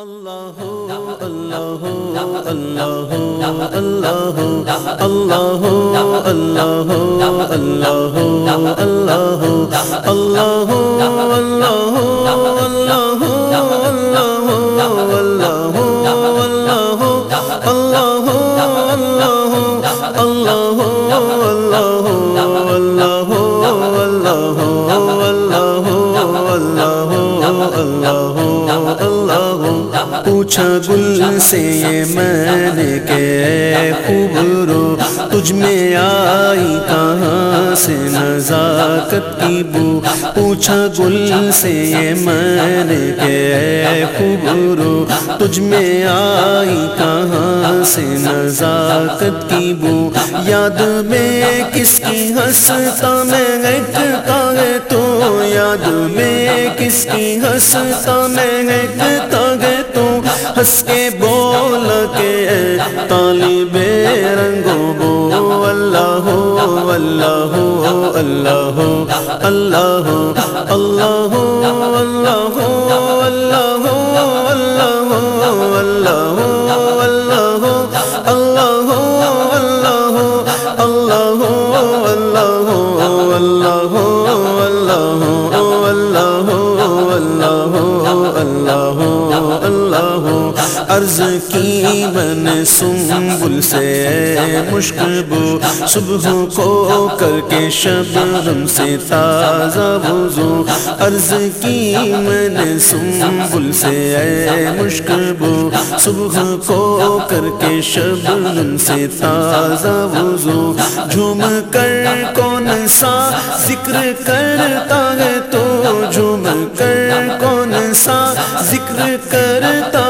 اللہ اللہ اللہ اللہ اللہ اللہ اللہ اللہ اللہ اللہ اللہ پوچھا گل سے یہ میں نے کہ خوبرو تجھ میں آئی کہاں سے؟ نزاکت کی بو۔ پوچھا گل سے یہ میں نے کہ خوبرو تجھ میں آئی کہاں سے؟ نزاکت کی بو۔ یاد میں کس کی ہنستا میں گھٹتا ہے تو؟ یاد میں کس کی ہنستا میں گھٹتا ہے تو؟ ہنس کے بول کے طالب رنگو بو اللہ ہو اللہ ہو اللہ ہو اللہ ہو اللہ ہو اللہ ہو اللہ ہو اللہ ہو اللہ ہو اللہ ہو اللہ ہو اللہ ہو اللہ ہو اللہ ہو اللہ ہو اللہ ہو کی من سنبل سے مشکبو صبح کو کر کے شبرم سے تازہ وضو۔ عرض کی من سنبل سے مشکبو صبح کو کر کے شب شبرم سے تازہ وضو۔ جھوم کر کون سا ذکر کرتا ہے تو جھوم کر کون سا ذکر کرتا ہے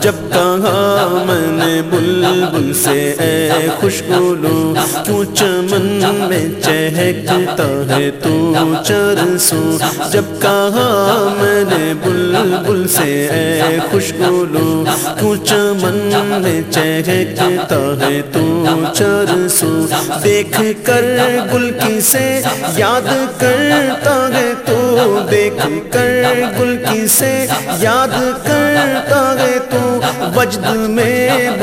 جب تک بلبل سے اے خوشبولو کیوں چمن میں چہکتا ہے تو چرسو۔ جب کہا میں نے بلبل سے اے خوشبولو کیوں چمن میں چہکتا ہے تو چرسو۔ دیکھ کر گل کی سے یاد کرتا ہے تو دیکھ کر گل کی سے یاد کرتا ہے تو وجد میں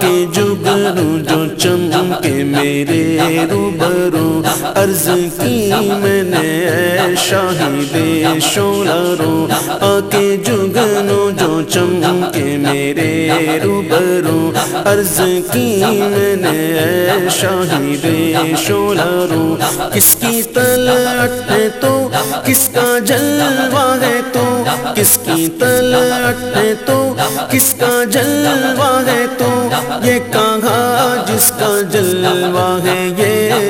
کے جگرو جو چم کے میرے روبرو عرض کی میں نے شاہد شولا رو۔ آ کے جگنو جو چم کے میرے روبرو۔ عرض کی میں نے شاہد شولا رو۔ کس کی تلٹ ہے تو کس کا جلوہ ہے تو؟ کس کی تلٹ ہے تو کس کا جلوہ ہے تو؟ یہ کہاں جس کا جلوہ ہے؟ یہ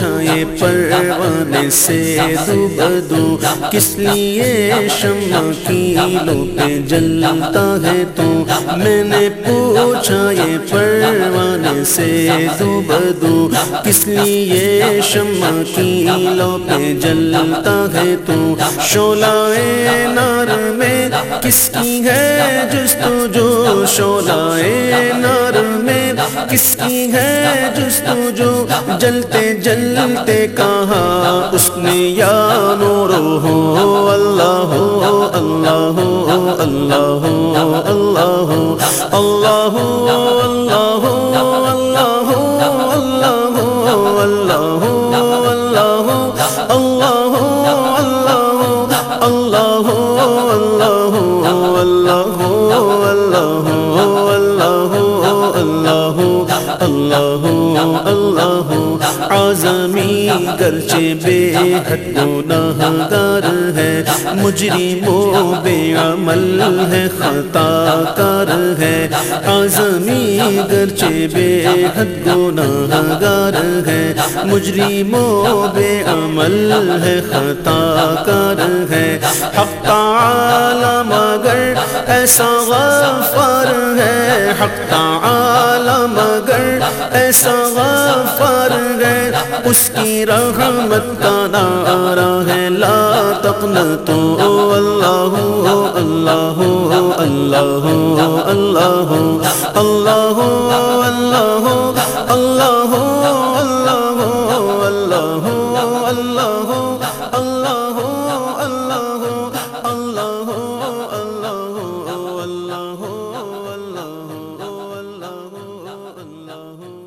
یہ پروانے سے دو بدو۔ کس لیے شمع کیلو پہ جلتا ہے تو؟ میں نے پوچھا یہ پروانے سے دو بدو۔ کس لیے شمع کیلو پہ جلتا ہے تو؟ شولہ نار میں کس کی ہے جس تو جو؟ شولہ نار میں کس کی ہے جستجو جلتے جلتے کہاں اس نے یا نور ہو اللہ ہو اللہ ہو اللہ ہو اللہ ہو اللہ ہو اللہ ہو اللہ ہو اللہ ہو اللہ ہو اللہ اللہ اللہ آزمی گرچہ بے حد گناہ گار ہے مجرم و بے عمل ہے خطا کار ہے آزمی گرچہ بے حد گناہ گار ہے مجرم و بے عمل ہے خطا کار ہے حق تعالی مگر ایسا غفار ہے حق تعالی ایسا غفار ہے اس کی رحمت کا نعرہ ہے لا تقنطو اللہ ہو اللہ اللہ ہو اللہ ہو اللہ